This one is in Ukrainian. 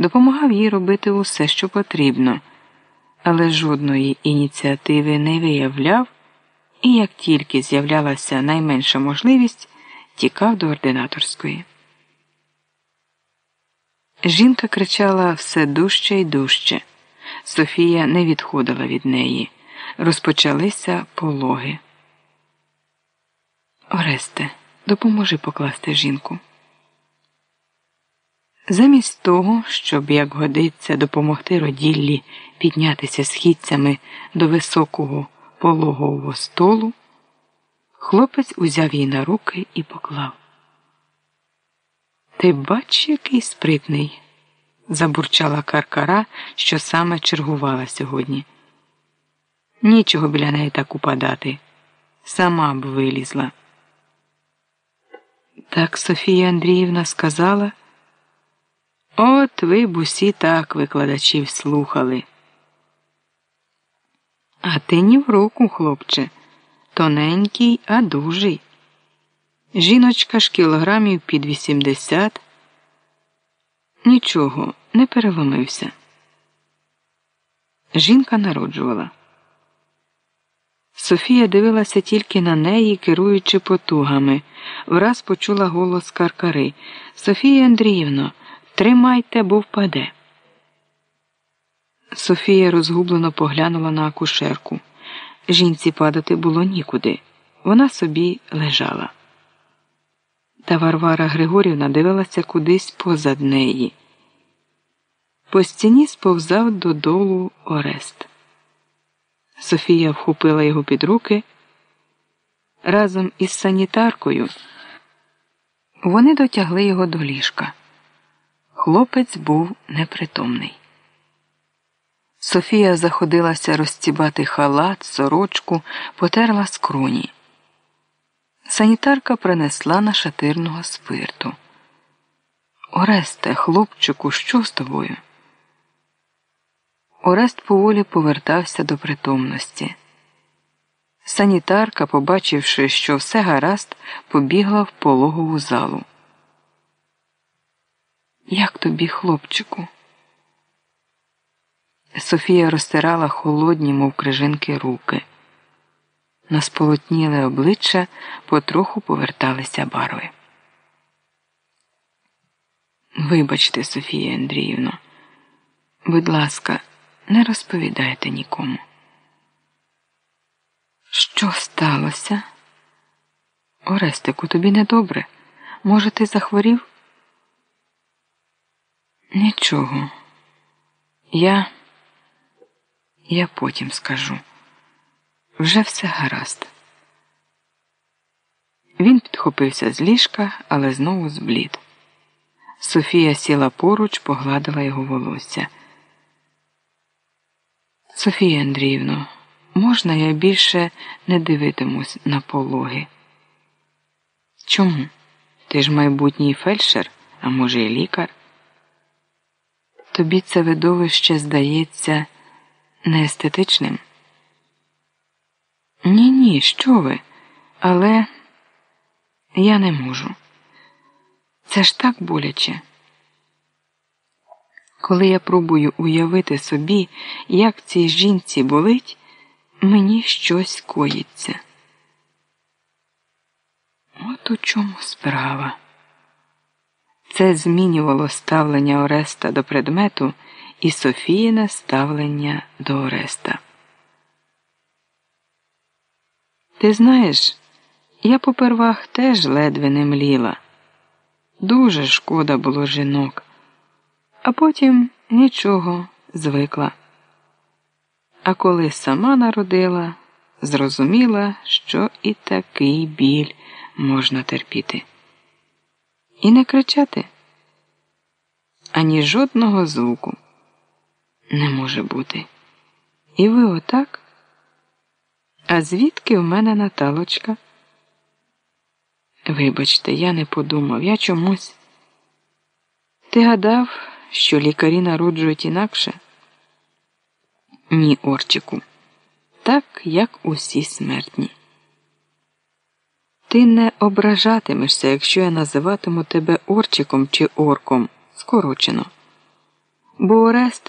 допомагав їй робити усе, що потрібно, але жодної ініціативи не виявляв, і як тільки з'являлася найменша можливість, тікав до ординаторської. Жінка кричала все дужче і дужче. Софія не відходила від неї. Розпочалися пологи. Оресте, допоможи покласти жінку. Замість того, щоб, як годиться, допомогти роділлі піднятися східцями до високого пологового столу, хлопець узяв її на руки і поклав. Ти бач, який спритний, забурчала каркара, що саме чергувала сьогодні. Нічого біля неї так упадати. Сама б вилізла. Так Софія Андріївна сказала. От ви б усі так викладачів слухали. А ти ні в руку, хлопче, тоненький, а дужий. Жіночка ж кілограмів під 80. Нічого, не переломився. Жінка народжувала. Софія дивилася тільки на неї, керуючи потугами. Враз почула голос Каркари. Софія Андріївно, тримайте, бо впаде. Софія розгублено поглянула на акушерку. Жінці падати було нікуди. Вона собі лежала. Та Варвара Григорівна дивилася кудись позад неї. По стіні сповзав додолу Орест. Софія вхопила його під руки. Разом із санітаркою вони дотягли його до ліжка. Хлопець був непритомний. Софія заходилася розцібати халат, сорочку, потерла скроні. Санітарка принесла нашатирного спирту. Оресте, хлопчику, що з тобою? Орест поволі повертався до притомності. Санітарка, побачивши, що все гаразд, побігла в пологову залу. Як тобі, хлопчику? Софія розтирала холодні, мов крижинки, руки. На сполотніле обличчя потроху поверталися барви. Вибачте, Софія Андріївна, будь ласка, не розповідайте нікому. Що сталося? Орестику, тобі недобре. Може, ти захворів? Нічого. Я. Я потім скажу. Вже все гаразд. Він підхопився з ліжка, але знову зблід. Софія сіла поруч, погладила його волосся. Софія Андріївно, можна я більше не дивитимусь на пологи? Чому? Ти ж майбутній фельдшер, а може, і лікар? Тобі це видовище здається неестетичним? Ні, ні, що ви? Але я не можу. Це ж так боляче. Коли я пробую уявити собі, як цій жінці болить, мені щось коїться. От у чому справа. Це змінювало ставлення Ореста до предмету і Софіїне ставлення до Ореста. Ти знаєш, я попервах теж ледве не мліла. Дуже шкода було жінок, а потім нічого звикла. А коли сама народила, зрозуміла, що і такий біль можна терпіти. І не кричати ані жодного звуку не може бути. І ви отак? А звідки в мене Наталочка? Вибачте, я не подумав, я чомусь. Ти гадав, що лікарі народжують інакше? Ні, Орчику, так, як усі смертні. Ти не ображатимешся, якщо я називатиму тебе Орчиком чи Орком скорочено. бо Орест